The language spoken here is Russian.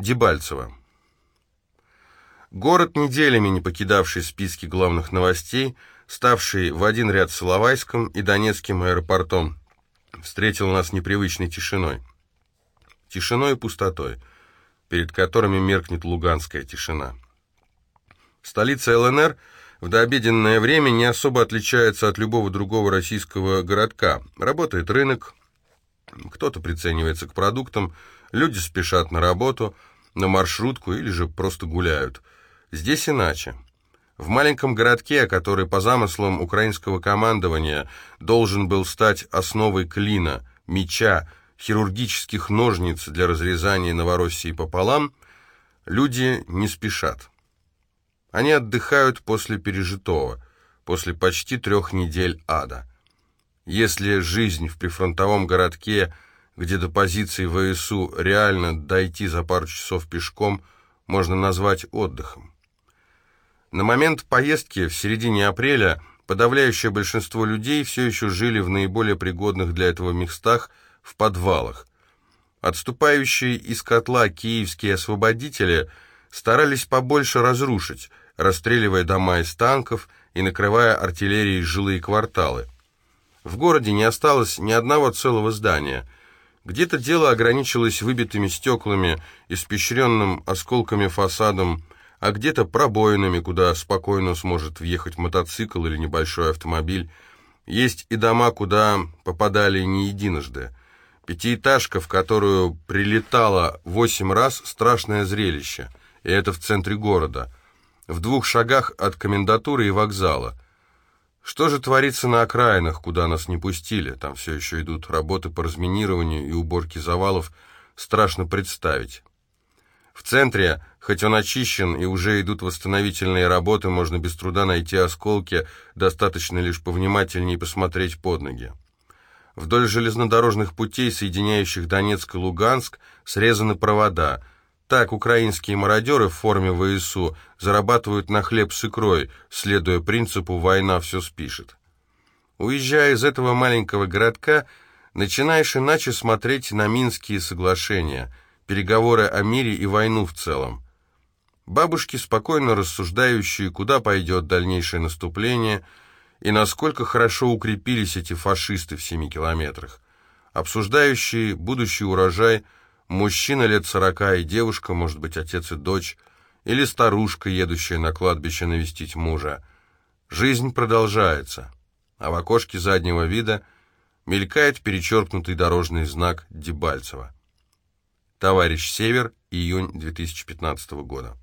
Дебальцево. Город, неделями не покидавший списки главных новостей, ставший в один ряд с Иловайском и Донецким аэропортом, встретил нас непривычной тишиной. Тишиной и пустотой, перед которыми меркнет луганская тишина. Столица ЛНР в дообеденное время не особо отличается от любого другого российского городка. Работает рынок, кто-то приценивается к продуктам, люди спешат на работу, на маршрутку или же просто гуляют. Здесь иначе. В маленьком городке, который по замыслам украинского командования должен был стать основой клина, меча, хирургических ножниц для разрезания Новороссии пополам, люди не спешат. Они отдыхают после пережитого, после почти трех недель ада. Если жизнь в прифронтовом городке, где до позиции ВСУ реально дойти за пару часов пешком, можно назвать отдыхом. На момент поездки в середине апреля подавляющее большинство людей все еще жили в наиболее пригодных для этого местах в подвалах. Отступающие из котла киевские освободители старались побольше разрушить, расстреливая дома из танков и накрывая артиллерией жилые кварталы. В городе не осталось ни одного целого здания. Где-то дело ограничилось выбитыми стеклами, испещренным осколками фасадом, а где-то пробоинами, куда спокойно сможет въехать мотоцикл или небольшой автомобиль. Есть и дома, куда попадали не единожды. Пятиэтажка, в которую прилетало восемь раз, страшное зрелище, и это в центре города, в двух шагах от комендатуры и вокзала. Что же творится на окраинах, куда нас не пустили? Там все еще идут работы по разминированию и уборке завалов. Страшно представить. В центре, хоть он очищен и уже идут восстановительные работы, можно без труда найти осколки, достаточно лишь повнимательнее посмотреть под ноги. Вдоль железнодорожных путей, соединяющих Донецк и Луганск, срезаны провода. Так украинские мародеры в форме ВСУ зарабатывают на хлеб с икрой, следуя принципу «война все спишет». Уезжая из этого маленького городка, начинаешь иначе смотреть на Минские соглашения – переговоры о мире и войну в целом. Бабушки, спокойно рассуждающие, куда пойдет дальнейшее наступление и насколько хорошо укрепились эти фашисты в семи километрах, обсуждающие будущий урожай, мужчина лет сорока и девушка, может быть, отец и дочь, или старушка, едущая на кладбище навестить мужа. Жизнь продолжается, а в окошке заднего вида мелькает перечеркнутый дорожный знак Дебальцева. Товарищ Север, июнь 2015 года.